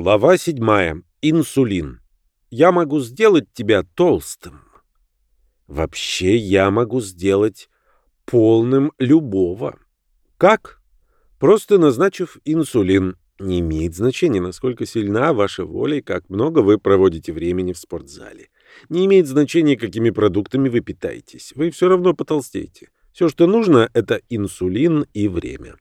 Глава 7. Инсулин. Я могу сделать тебя толстым. Вообще я могу сделать полным любого. Как? Просто назначив инсулин. Не имеет значения, насколько сильна ваша воля и как много вы проводите времени в спортзале. Не имеет значения, какими продуктами вы питаетесь. Вы все равно потолстеете. Все, что нужно, это инсулин и время.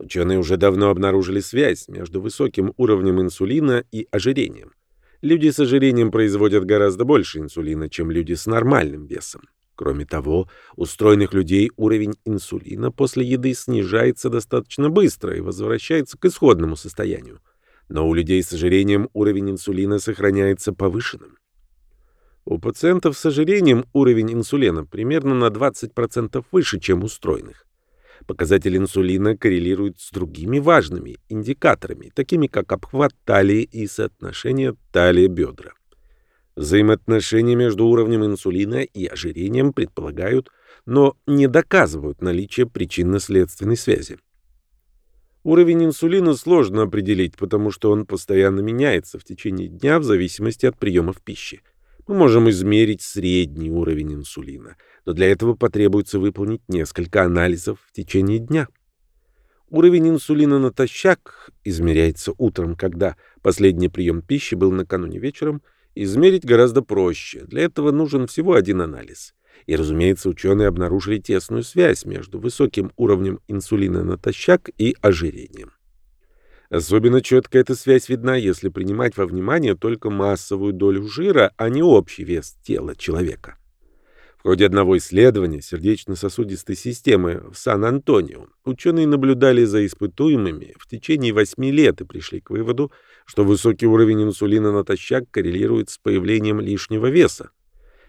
Ученые уже давно обнаружили связь между высоким уровнем инсулина и ожирением. Люди с ожирением производят гораздо больше инсулина, чем люди с нормальным весом. Кроме того, у стройных людей уровень инсулина после еды снижается достаточно быстро и возвращается к исходному состоянию. Но у людей с ожирением уровень инсулина сохраняется повышенным. У пациентов с ожирением уровень инсулина примерно на 20% выше, чем у стройных. Показатель инсулина коррелирует с другими важными индикаторами, такими как обхват талии и соотношение талия-бедра. Взаимоотношения между уровнем инсулина и ожирением предполагают, но не доказывают наличие причинно-следственной связи. Уровень инсулина сложно определить, потому что он постоянно меняется в течение дня в зависимости от приемов пищи. Мы можем измерить средний уровень инсулина – но для этого потребуется выполнить несколько анализов в течение дня. Уровень инсулина натощак измеряется утром, когда последний прием пищи был накануне вечером, измерить гораздо проще. Для этого нужен всего один анализ. И, разумеется, ученые обнаружили тесную связь между высоким уровнем инсулина натощак и ожирением. Особенно четко эта связь видна, если принимать во внимание только массовую долю жира, а не общий вес тела человека. В ходе одного исследования сердечно-сосудистой системы в Сан-Антонио ученые наблюдали за испытуемыми в течение 8 лет и пришли к выводу, что высокий уровень инсулина натощак коррелирует с появлением лишнего веса.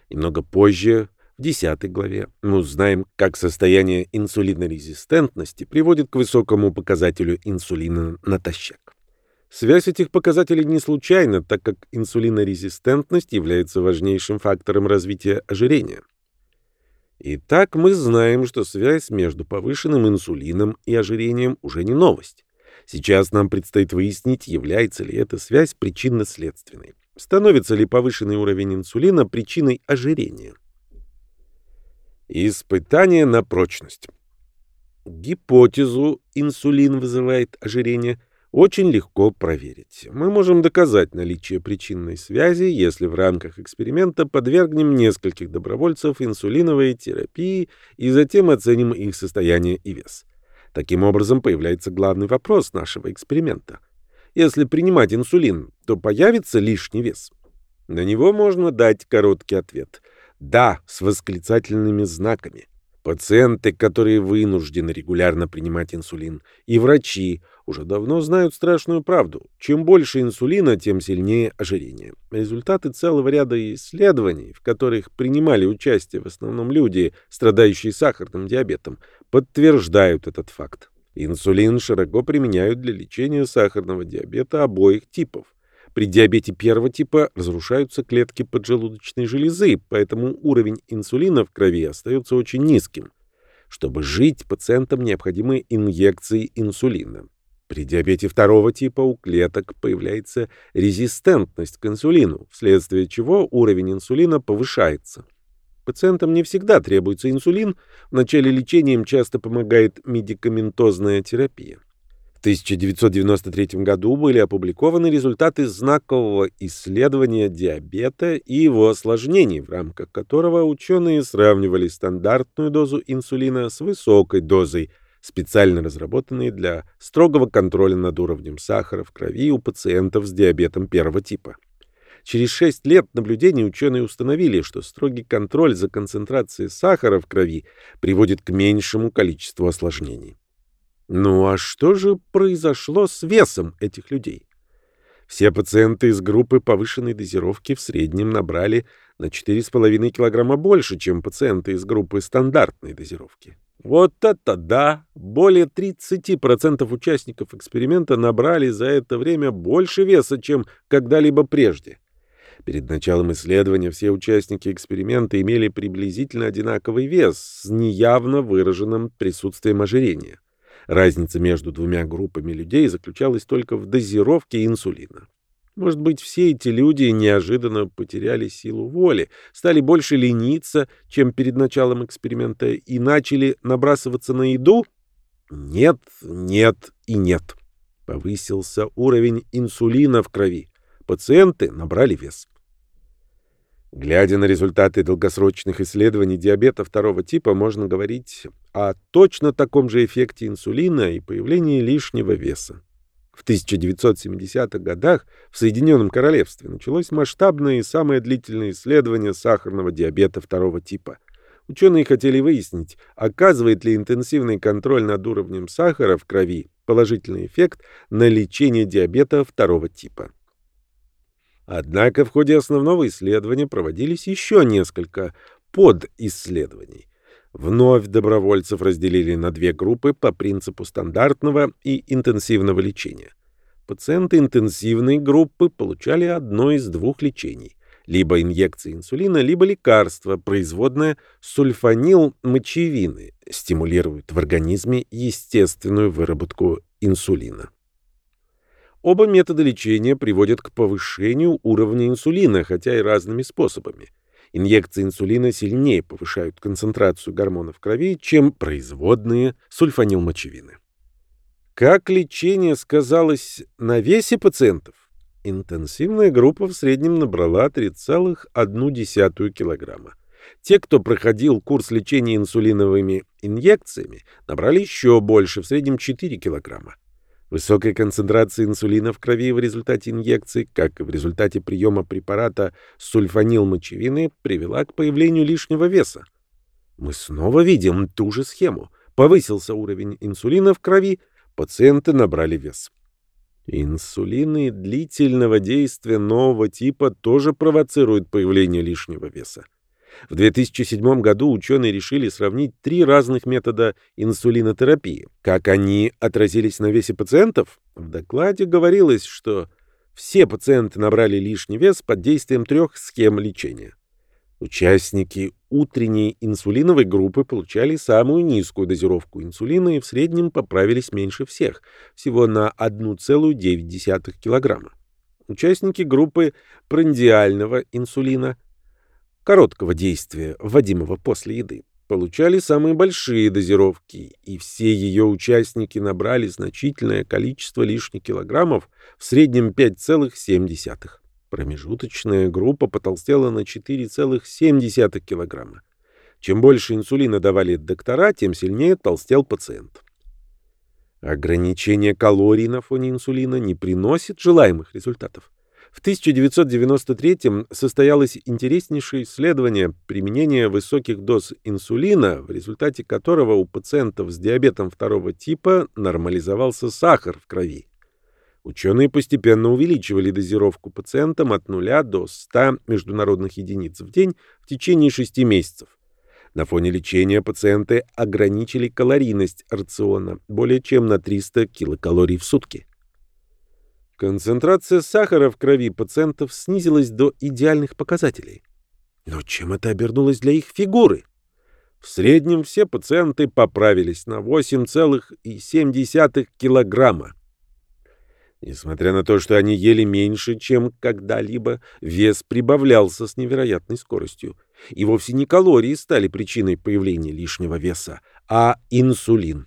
Немного позже, в 10 главе, мы узнаем, как состояние инсулинорезистентности приводит к высокому показателю инсулина натощак. Связь этих показателей не случайна, так как инсулинорезистентность является важнейшим фактором развития ожирения. Итак, мы знаем, что связь между повышенным инсулином и ожирением уже не новость. Сейчас нам предстоит выяснить, является ли эта связь причинно-следственной. Становится ли повышенный уровень инсулина причиной ожирения? Испытание на прочность. Гипотезу «инсулин вызывает ожирение» очень легко проверить. Мы можем доказать наличие причинной связи, если в рамках эксперимента подвергнем нескольких добровольцев инсулиновой терапии и затем оценим их состояние и вес. Таким образом, появляется главный вопрос нашего эксперимента. Если принимать инсулин, то появится лишний вес? На него можно дать короткий ответ «да» с восклицательными знаками. Пациенты, которые вынуждены регулярно принимать инсулин, и врачи уже давно знают страшную правду. Чем больше инсулина, тем сильнее ожирение. Результаты целого ряда исследований, в которых принимали участие в основном люди, страдающие сахарным диабетом, подтверждают этот факт. Инсулин широко применяют для лечения сахарного диабета обоих типов. При диабете первого типа разрушаются клетки поджелудочной железы, поэтому уровень инсулина в крови остается очень низким. Чтобы жить, пациентам необходимы инъекции инсулина. При диабете второго типа у клеток появляется резистентность к инсулину, вследствие чего уровень инсулина повышается. Пациентам не всегда требуется инсулин, в начале лечения им часто помогает медикаментозная терапия. 1993 году были опубликованы результаты знакового исследования диабета и его осложнений, в рамках которого ученые сравнивали стандартную дозу инсулина с высокой дозой, специально разработанной для строгого контроля над уровнем сахара в крови у пациентов с диабетом первого типа. Через 6 лет наблюдений ученые установили, что строгий контроль за концентрацией сахара в крови приводит к меньшему количеству осложнений. Ну а что же произошло с весом этих людей? Все пациенты из группы повышенной дозировки в среднем набрали на 4,5 килограмма больше, чем пациенты из группы стандартной дозировки. Вот это да! Более 30% участников эксперимента набрали за это время больше веса, чем когда-либо прежде. Перед началом исследования все участники эксперимента имели приблизительно одинаковый вес с неявно выраженным присутствием ожирения. Разница между двумя группами людей заключалась только в дозировке инсулина. Может быть, все эти люди неожиданно потеряли силу воли, стали больше лениться, чем перед началом эксперимента, и начали набрасываться на еду? Нет, нет и нет. Повысился уровень инсулина в крови. Пациенты набрали вес. Глядя на результаты долгосрочных исследований диабета второго типа, можно говорить о точно таком же эффекте инсулина и появлении лишнего веса. В 1970-х годах в Соединенном Королевстве началось масштабное и самое длительное исследование сахарного диабета второго типа. Ученые хотели выяснить, оказывает ли интенсивный контроль над уровнем сахара в крови положительный эффект на лечение диабета второго типа. Однако в ходе основного исследования проводились еще несколько подисследований. Вновь добровольцев разделили на две группы по принципу стандартного и интенсивного лечения. Пациенты интенсивной группы получали одно из двух лечений – либо инъекции инсулина, либо лекарство, производное сульфанил-мочевины, стимулирует в организме естественную выработку инсулина. Оба метода лечения приводят к повышению уровня инсулина, хотя и разными способами – Инъекции инсулина сильнее повышают концентрацию гормонов в крови, чем производные сульфанилмочевины. Как лечение сказалось на весе пациентов? Интенсивная группа в среднем набрала 3,1 килограмма. Те, кто проходил курс лечения инсулиновыми инъекциями, набрали еще больше, в среднем 4 килограмма. Высокая концентрация инсулина в крови в результате инъекций, как и в результате приема препарата сульфанилмочевины, привела к появлению лишнего веса. Мы снова видим ту же схему. Повысился уровень инсулина в крови, пациенты набрали вес. Инсулины длительного действия нового типа тоже провоцируют появление лишнего веса. В 2007 году ученые решили сравнить три разных метода инсулинотерапии. Как они отразились на весе пациентов? В докладе говорилось, что все пациенты набрали лишний вес под действием трех схем лечения. Участники утренней инсулиновой группы получали самую низкую дозировку инсулина и в среднем поправились меньше всех, всего на 1,9 кг. Участники группы прандиального инсулина короткого действия, вводимого после еды, получали самые большие дозировки, и все ее участники набрали значительное количество лишних килограммов, в среднем 5,7. Промежуточная группа потолстела на 4,7 килограмма. Чем больше инсулина давали доктора, тем сильнее толстел пациент. Ограничение калорий на фоне инсулина не приносит желаемых результатов. В 1993 состоялось интереснейшее исследование применения высоких доз инсулина, в результате которого у пациентов с диабетом второго типа нормализовался сахар в крови. Ученые постепенно увеличивали дозировку пациентам от 0 до 100 международных единиц в день в течение 6 месяцев. На фоне лечения пациенты ограничили калорийность рациона более чем на 300 килокалорий в сутки. Концентрация сахара в крови пациентов снизилась до идеальных показателей. Но чем это обернулось для их фигуры? В среднем все пациенты поправились на 8,7 килограмма. Несмотря на то, что они ели меньше, чем когда-либо, вес прибавлялся с невероятной скоростью. И вовсе не калории стали причиной появления лишнего веса, а инсулин.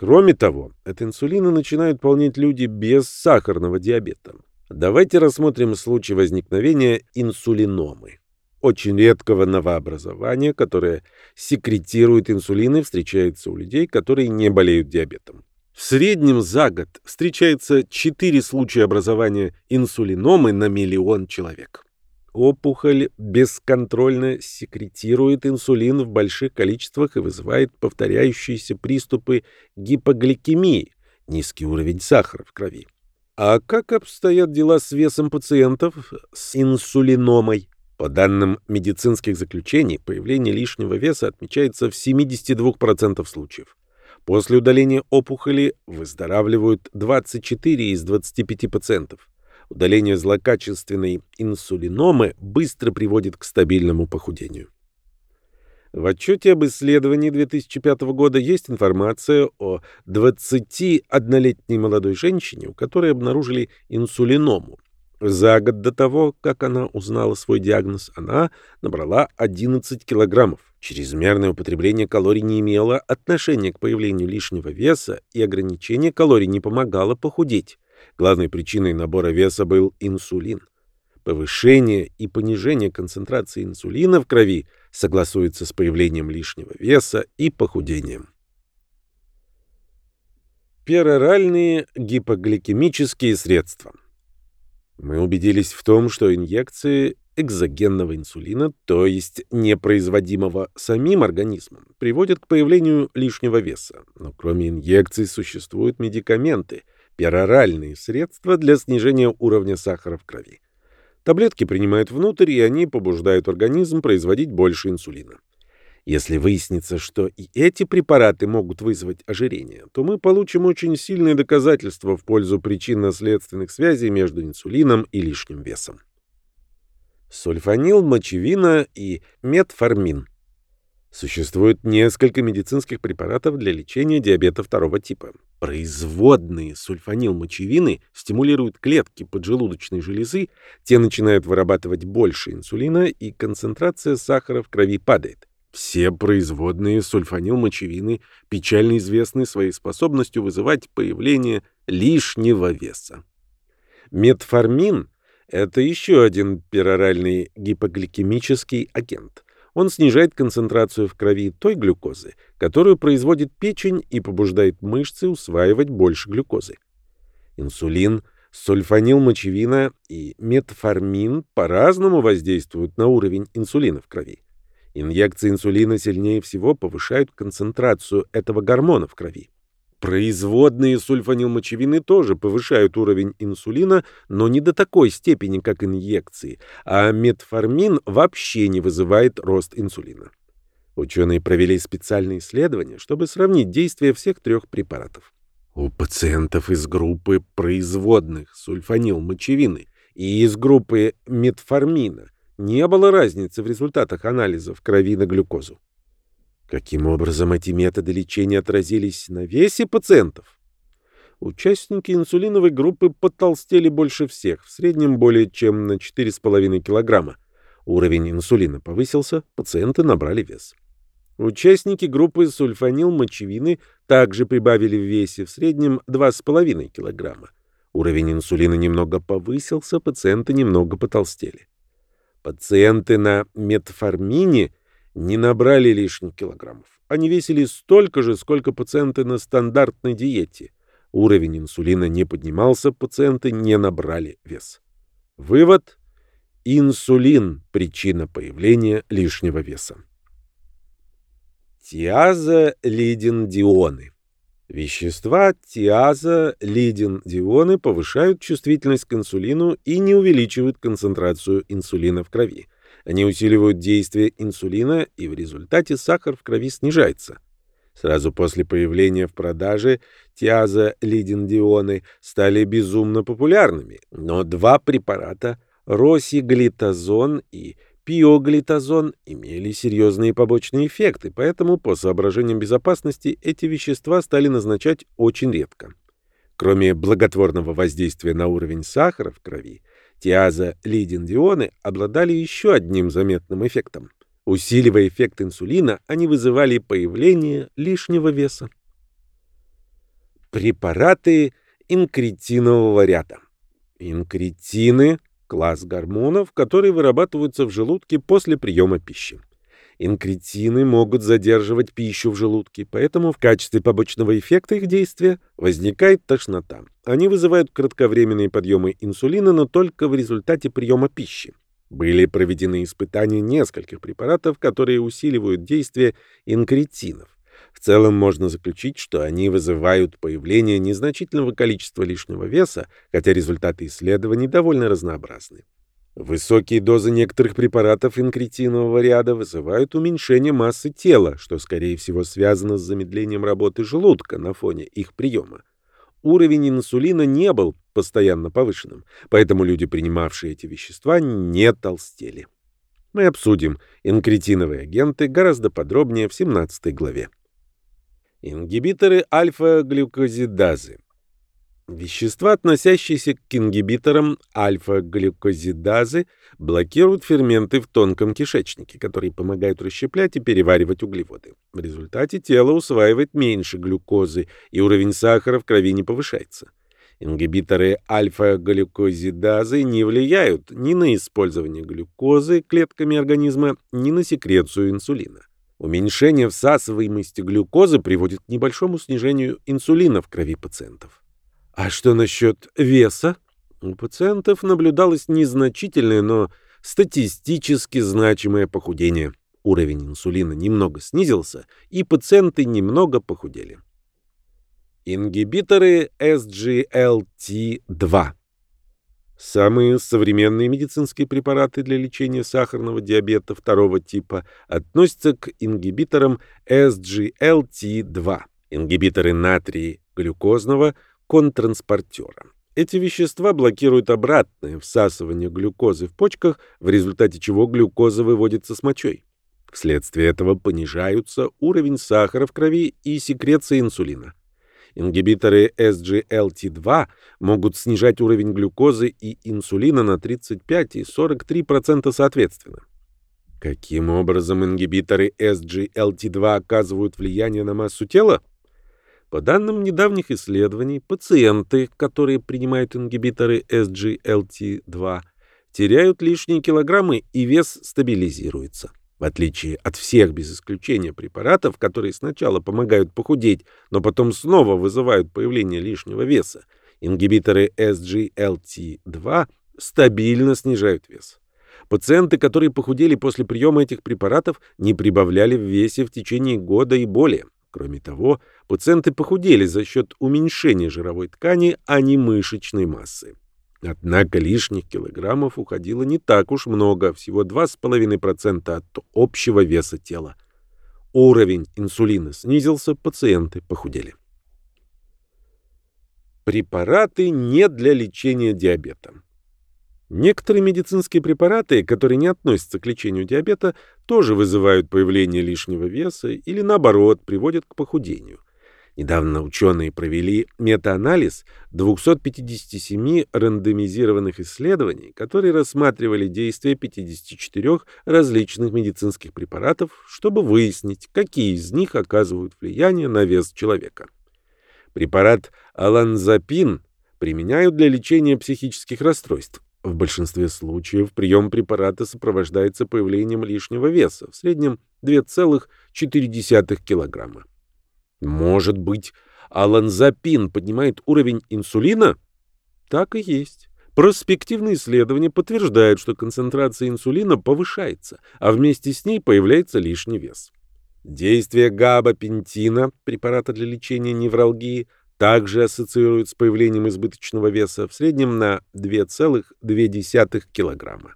Кроме того, от инсулина начинают полнеть люди без сахарного диабета. Давайте рассмотрим случай возникновения инсулиномы. Очень редкого новообразования, которое секретирует инсулин и встречается у людей, которые не болеют диабетом. В среднем за год встречается 4 случая образования инсулиномы на миллион человек. Опухоль бесконтрольно секретирует инсулин в больших количествах и вызывает повторяющиеся приступы гипогликемии, низкий уровень сахара в крови. А как обстоят дела с весом пациентов с инсулиномой? По данным медицинских заключений, появление лишнего веса отмечается в 72% случаев. После удаления опухоли выздоравливают 24 из 25 пациентов. Удаление злокачественной инсулиномы быстро приводит к стабильному похудению. В отчете об исследовании 2005 года есть информация о 21-летней молодой женщине, у которой обнаружили инсулиному. За год до того, как она узнала свой диагноз, она набрала 11 килограммов. Чрезмерное употребление калорий не имело отношения к появлению лишнего веса, и ограничение калорий не помогало похудеть. Главной причиной набора веса был инсулин. Повышение и понижение концентрации инсулина в крови согласуется с появлением лишнего веса и похудением. Пероральные гипогликемические средства. Мы убедились в том, что инъекции экзогенного инсулина, то есть непроизводимого самим организмом, приводят к появлению лишнего веса. Но кроме инъекций существуют медикаменты, пероральные средства для снижения уровня сахара в крови. Таблетки принимают внутрь, и они побуждают организм производить больше инсулина. Если выяснится, что и эти препараты могут вызвать ожирение, то мы получим очень сильные доказательства в пользу причинно-следственных связей между инсулином и лишним весом. Сульфанил, мочевина и метформин. Существует несколько медицинских препаратов для лечения диабета второго типа. Производные сульфанилмочевины стимулируют клетки поджелудочной железы, те начинают вырабатывать больше инсулина, и концентрация сахара в крови падает. Все производные сульфанилмочевины печально известны своей способностью вызывать появление лишнего веса. Метформин – это еще один пероральный гипогликемический агент – он снижает концентрацию в крови той глюкозы, которую производит печень и побуждает мышцы усваивать больше глюкозы. Инсулин, сульфанилмочевина и метформин по-разному воздействуют на уровень инсулина в крови. Инъекции инсулина сильнее всего повышают концентрацию этого гормона в крови. Производные сульфанилмочевины тоже повышают уровень инсулина, но не до такой степени, как инъекции, а метформин вообще не вызывает рост инсулина. Ученые провели специальные исследования, чтобы сравнить действие всех трех препаратов. У пациентов из группы производных сульфанилмочевины и из группы метформина не было разницы в результатах анализов крови на глюкозу. Каким образом эти методы лечения отразились на весе пациентов? Участники инсулиновой группы потолстели больше всех, в среднем более чем на 4,5 килограмма. Уровень инсулина повысился, пациенты набрали вес. Участники группы сульфанил-мочевины также прибавили в весе в среднем 2,5 килограмма. Уровень инсулина немного повысился, пациенты немного потолстели. Пациенты на метформине не набрали лишних килограммов. Они весили столько же, сколько пациенты на стандартной диете. Уровень инсулина не поднимался, пациенты не набрали вес. Вывод. Инсулин – причина появления лишнего веса. Тиазолидин-дионы. Вещества тиазолидин-дионы повышают чувствительность к инсулину и не увеличивают концентрацию инсулина в крови. Они усиливают действие инсулина, и в результате сахар в крови снижается. Сразу после появления в продаже тиазолидиндионы стали безумно популярными, но два препарата росиглитазон и пиоглитазон имели серьезные побочные эффекты, поэтому по соображениям безопасности эти вещества стали назначать очень редко. Кроме благотворного воздействия на уровень сахара в крови, Тиазолидиндионы обладали еще одним заметным эффектом. Усиливая эффект инсулина, они вызывали появление лишнего веса. Препараты инкретинового ряда. Инкретины – класс гормонов, которые вырабатываются в желудке после приема пищи. Инкретины могут задерживать пищу в желудке, поэтому в качестве побочного эффекта их действия возникает тошнота. Они вызывают кратковременные подъемы инсулина, но только в результате приема пищи. Были проведены испытания нескольких препаратов, которые усиливают действие инкретинов. В целом можно заключить, что они вызывают появление незначительного количества лишнего веса, хотя результаты исследований довольно разнообразны. Высокие дозы некоторых препаратов инкретинового ряда вызывают уменьшение массы тела, что, скорее всего, связано с замедлением работы желудка на фоне их приема. Уровень инсулина не был постоянно повышенным, поэтому люди, принимавшие эти вещества, не толстели. Мы обсудим инкретиновые агенты гораздо подробнее в 17 главе. Ингибиторы альфа-глюкозидазы. Вещества, относящиеся к ингибиторам альфа-глюкозидазы, блокируют ферменты в тонком кишечнике, которые помогают расщеплять и переваривать углеводы. В результате тело усваивает меньше глюкозы, и уровень сахара в крови не повышается. Ингибиторы альфа-глюкозидазы не влияют ни на использование глюкозы клетками организма, ни на секрецию инсулина. Уменьшение всасываемости глюкозы приводит к небольшому снижению инсулина в крови пациентов. А что насчет веса? У пациентов наблюдалось незначительное, но статистически значимое похудение. Уровень инсулина немного снизился, и пациенты немного похудели. Ингибиторы SGLT2 Самые современные медицинские препараты для лечения сахарного диабета второго типа относятся к ингибиторам SGLT2, ингибиторы натрии глюкозного контранспортера. Эти вещества блокируют обратное всасывание глюкозы в почках, в результате чего глюкоза выводится с мочой. Вследствие этого понижаются уровень сахара в крови и секреция инсулина. Ингибиторы SGLT2 могут снижать уровень глюкозы и инсулина на 35 и 43% соответственно. Каким образом ингибиторы SGLT2 оказывают влияние на массу тела? По данным недавних исследований, пациенты, которые принимают ингибиторы SGLT2, теряют лишние килограммы и вес стабилизируется. В отличие от всех без исключения препаратов, которые сначала помогают похудеть, но потом снова вызывают появление лишнего веса, ингибиторы SGLT2 стабильно снижают вес. Пациенты, которые похудели после приема этих препаратов, не прибавляли в весе в течение года и более. Кроме того, пациенты похудели за счет уменьшения жировой ткани, а не мышечной массы. Однако лишних килограммов уходило не так уж много, всего 2,5% от общего веса тела. Уровень инсулина снизился, пациенты похудели. Препараты не для лечения диабета. Некоторые медицинские препараты, которые не относятся к лечению диабета, тоже вызывают появление лишнего веса или, наоборот, приводят к похудению. Недавно ученые провели метаанализ 257 рандомизированных исследований, которые рассматривали действие 54 различных медицинских препаратов, чтобы выяснить, какие из них оказывают влияние на вес человека. Препарат аланзапин применяют для лечения психических расстройств. В большинстве случаев прием препарата сопровождается появлением лишнего веса, в среднем 2,4 кг. Может быть, аланзапин поднимает уровень инсулина? Так и есть. Проспективные исследования подтверждают, что концентрация инсулина повышается, а вместе с ней появляется лишний вес. Действие габапентина, препарата для лечения невралгии, также ассоциируют с появлением избыточного веса в среднем на 2,2 кг.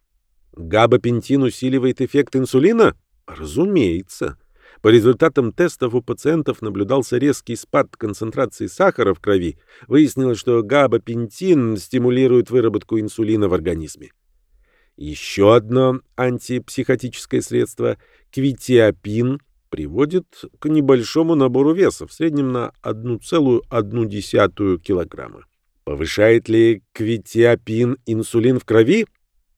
Габапентин усиливает эффект инсулина? Разумеется. По результатам тестов у пациентов наблюдался резкий спад концентрации сахара в крови. Выяснилось, что габапентин стимулирует выработку инсулина в организме. Еще одно антипсихотическое средство – квитиапин – приводит к небольшому набору веса, в среднем на 1,1 килограмма. Повышает ли квитиапин инсулин в крови?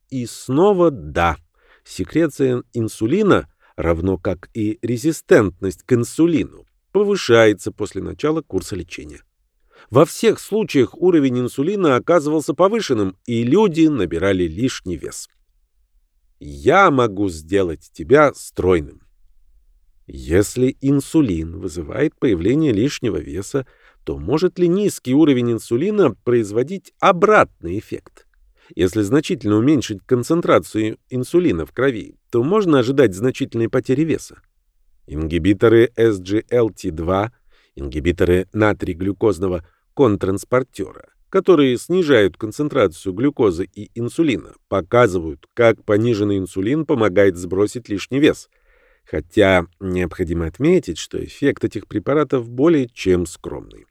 И снова да. Секреция инсулина, равно как и резистентность к инсулину, повышается после начала курса лечения. Во всех случаях уровень инсулина оказывался повышенным, и люди набирали лишний вес. Я могу сделать тебя стройным. Если инсулин вызывает появление лишнего веса, то может ли низкий уровень инсулина производить обратный эффект? Если значительно уменьшить концентрацию инсулина в крови, то можно ожидать значительной потери веса. Ингибиторы SGLT2, ингибиторы натрий-глюкозного контранспортера, которые снижают концентрацию глюкозы и инсулина, показывают, как пониженный инсулин помогает сбросить лишний вес – Хотя необходимо отметить, что эффект этих препаратов более чем скромный.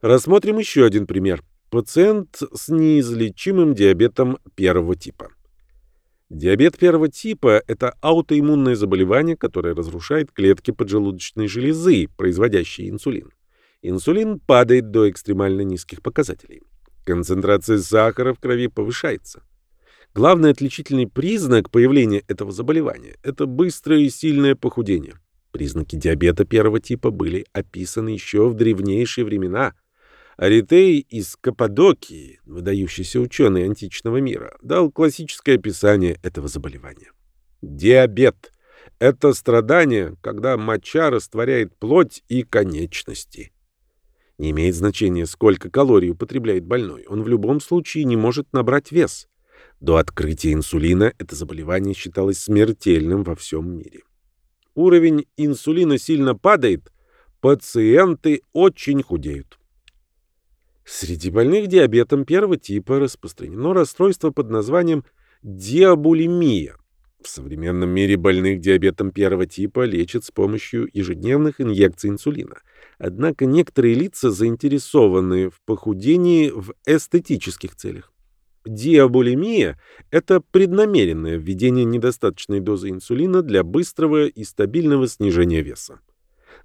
Рассмотрим еще один пример. Пациент с неизлечимым диабетом первого типа. Диабет первого типа – это аутоиммунное заболевание, которое разрушает клетки поджелудочной железы, производящие инсулин. Инсулин падает до экстремально низких показателей. Концентрация сахара в крови повышается. Главный отличительный признак появления этого заболевания – это быстрое и сильное похудение. Признаки диабета первого типа были описаны еще в древнейшие времена. Аритей из Каппадокии, выдающийся ученый античного мира, дал классическое описание этого заболевания. Диабет – это страдание, когда моча растворяет плоть и конечности. Не имеет значения, сколько калорий употребляет больной, он в любом случае не может набрать вес. До открытия инсулина это заболевание считалось смертельным во всем мире. Уровень инсулина сильно падает, пациенты очень худеют. Среди больных диабетом первого типа распространено расстройство под названием диабулемия. В современном мире больных диабетом первого типа лечат с помощью ежедневных инъекций инсулина. Однако некоторые лица заинтересованы в похудении в эстетических целях. Диабулемия – это преднамеренное введение недостаточной дозы инсулина для быстрого и стабильного снижения веса.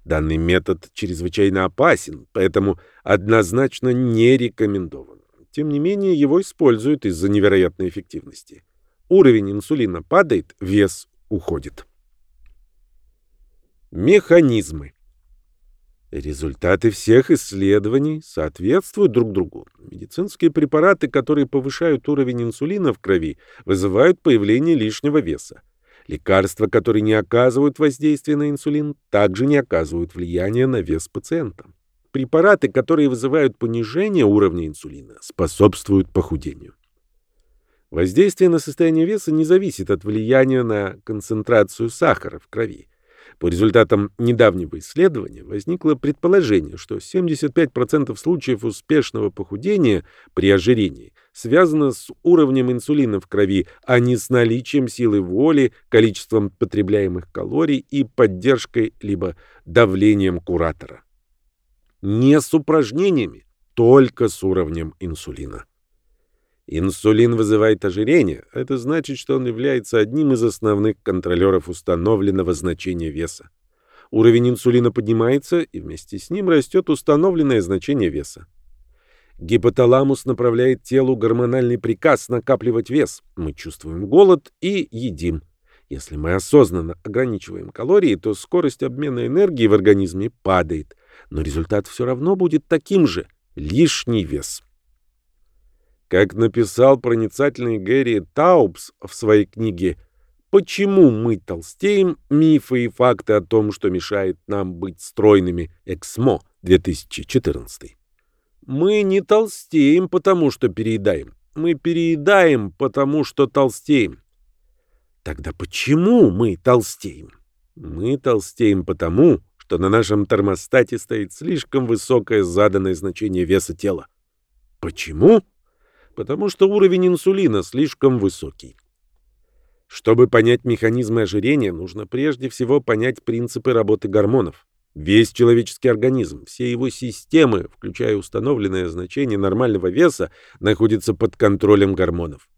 Данный метод чрезвычайно опасен, поэтому однозначно не рекомендован. Тем не менее, его используют из-за невероятной эффективности. Уровень инсулина падает, вес уходит. Механизмы. Результаты всех исследований соответствуют друг другу. Медицинские препараты, которые повышают уровень инсулина в крови, вызывают появление лишнего веса. Лекарства, которые не оказывают воздействия на инсулин, также не оказывают влияния на вес пациента. Препараты, которые вызывают понижение уровня инсулина, способствуют похудению. Воздействие на состояние веса не зависит от влияния на концентрацию сахара в крови. По результатам недавнего исследования возникло предположение, что 75% случаев успешного похудения при ожирении связано с уровнем инсулина в крови, а не с наличием силы воли, количеством потребляемых калорий и поддержкой либо давлением куратора. Не с упражнениями, только с уровнем инсулина. Инсулин вызывает ожирение. Это значит, что он является одним из основных контролеров установленного значения веса. Уровень инсулина поднимается, и вместе с ним растет установленное значение веса. Гипоталамус направляет телу гормональный приказ накапливать вес. Мы чувствуем голод и едим. Если мы осознанно ограничиваем калории, то скорость обмена энергии в организме падает. Но результат все равно будет таким же – лишний вес. Как написал проницательный Гэри Таубс в своей книге «Почему мы толстеем? Мифы и факты о том, что мешает нам быть стройными. Эксмо, 2014». Мы не толстеем, потому что переедаем. Мы переедаем, потому что толстеем. Тогда почему мы толстеем? Мы толстеем потому, что на нашем термостате стоит слишком высокое заданное значение веса тела. Почему? Потому что уровень инсулина слишком высокий. Чтобы понять механизмы ожирения, нужно прежде всего понять принципы работы гормонов. Весь человеческий организм, все его системы, включая установленное значение нормального веса, находятся под контролем гормонов.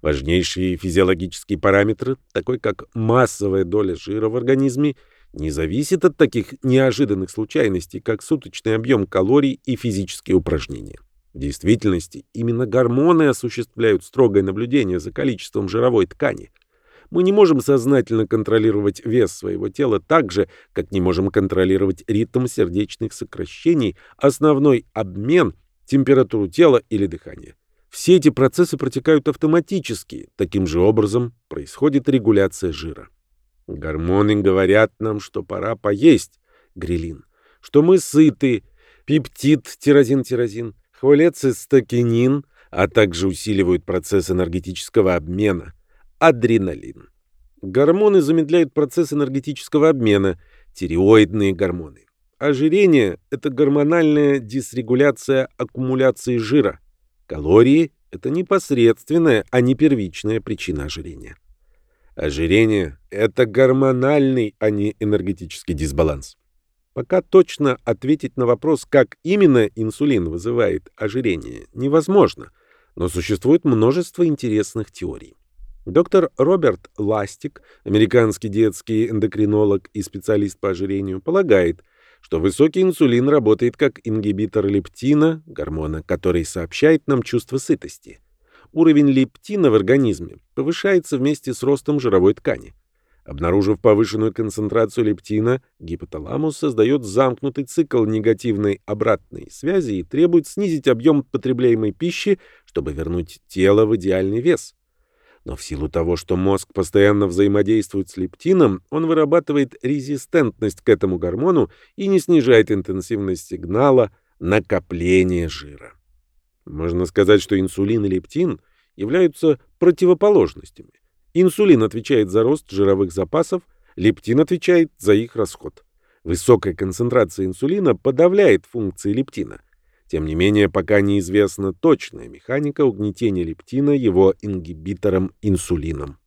Важнейшие физиологические параметры, такой как массовая доля жира в организме, не зависят от таких неожиданных случайностей, как суточный объем калорий и физические упражнения. В действительности, именно гормоны осуществляют строгое наблюдение за количеством жировой ткани. Мы не можем сознательно контролировать вес своего тела так же, как не можем контролировать ритм сердечных сокращений, основной обмен, температуру тела или дыхание. Все эти процессы протекают автоматически. Таким же образом происходит регуляция жира. Гормоны говорят нам, что пора поесть, грелин, что мы сыты, пептид, тирозин-тирозин, холецистокинин, а также усиливают процесс энергетического обмена, адреналин. Гормоны замедляют процесс энергетического обмена, тиреоидные гормоны. Ожирение – это гормональная дисрегуляция аккумуляции жира. Калории – это непосредственная, а не первичная причина ожирения. Ожирение – это гормональный, а не энергетический дисбаланс. Пока точно ответить на вопрос, как именно инсулин вызывает ожирение, невозможно, но существует множество интересных теорий. Доктор Роберт Ластик, американский детский эндокринолог и специалист по ожирению, полагает, что высокий инсулин работает как ингибитор лептина, гормона, который сообщает нам чувство сытости. Уровень лептина в организме повышается вместе с ростом жировой ткани. Обнаружив повышенную концентрацию лептина, гипоталамус создает замкнутый цикл негативной обратной связи и требует снизить объем потребляемой пищи, чтобы вернуть тело в идеальный вес. Но в силу того, что мозг постоянно взаимодействует с лептином, он вырабатывает резистентность к этому гормону и не снижает интенсивность сигнала накопления жира. Можно сказать, что инсулин и лептин являются противоположностями. Инсулин отвечает за рост жировых запасов, лептин отвечает за их расход. Высокая концентрация инсулина подавляет функции лептина. Тем не менее, пока неизвестна точная механика угнетения лептина его ингибитором инсулином.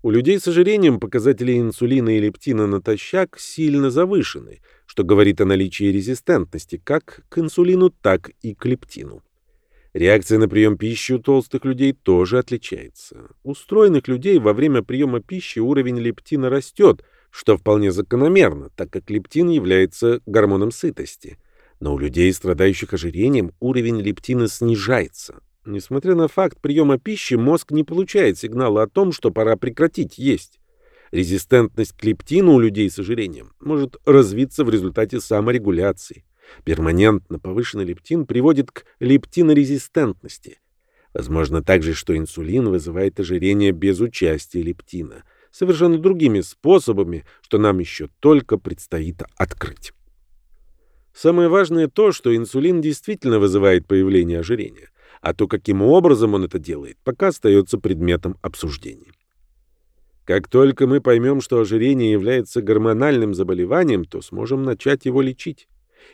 У людей с ожирением показатели инсулина и лептина натощак сильно завышены, что говорит о наличии резистентности как к инсулину, так и к лептину. Реакция на прием пищи у толстых людей тоже отличается. У стройных людей во время приема пищи уровень лептина растет, что вполне закономерно, так как лептин является гормоном сытости. Но у людей, страдающих ожирением, уровень лептина снижается. Несмотря на факт приема пищи, мозг не получает сигнала о том, что пора прекратить есть. Резистентность к лептину у людей с ожирением может развиться в результате саморегуляции. Перманентно повышенный лептин приводит к лептинорезистентности. Возможно также, что инсулин вызывает ожирение без участия лептина, совершенно другими способами, что нам еще только предстоит открыть. Самое важное то, что инсулин действительно вызывает появление ожирения, а то, каким образом он это делает, пока остается предметом обсуждения. Как только мы поймем, что ожирение является гормональным заболеванием, то сможем начать его лечить.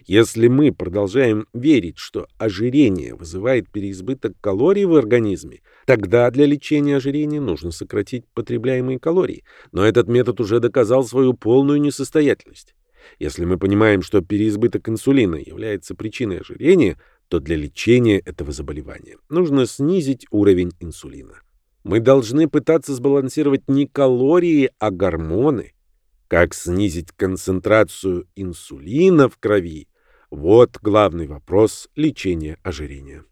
Если мы продолжаем верить, что ожирение вызывает переизбыток калорий в организме, тогда для лечения ожирения нужно сократить потребляемые калории. Но этот метод уже доказал свою полную несостоятельность. Если мы понимаем, что переизбыток инсулина является причиной ожирения, то для лечения этого заболевания нужно снизить уровень инсулина. Мы должны пытаться сбалансировать не калории, а гормоны. Как снизить концентрацию инсулина в крови? Вот главный вопрос лечения ожирения.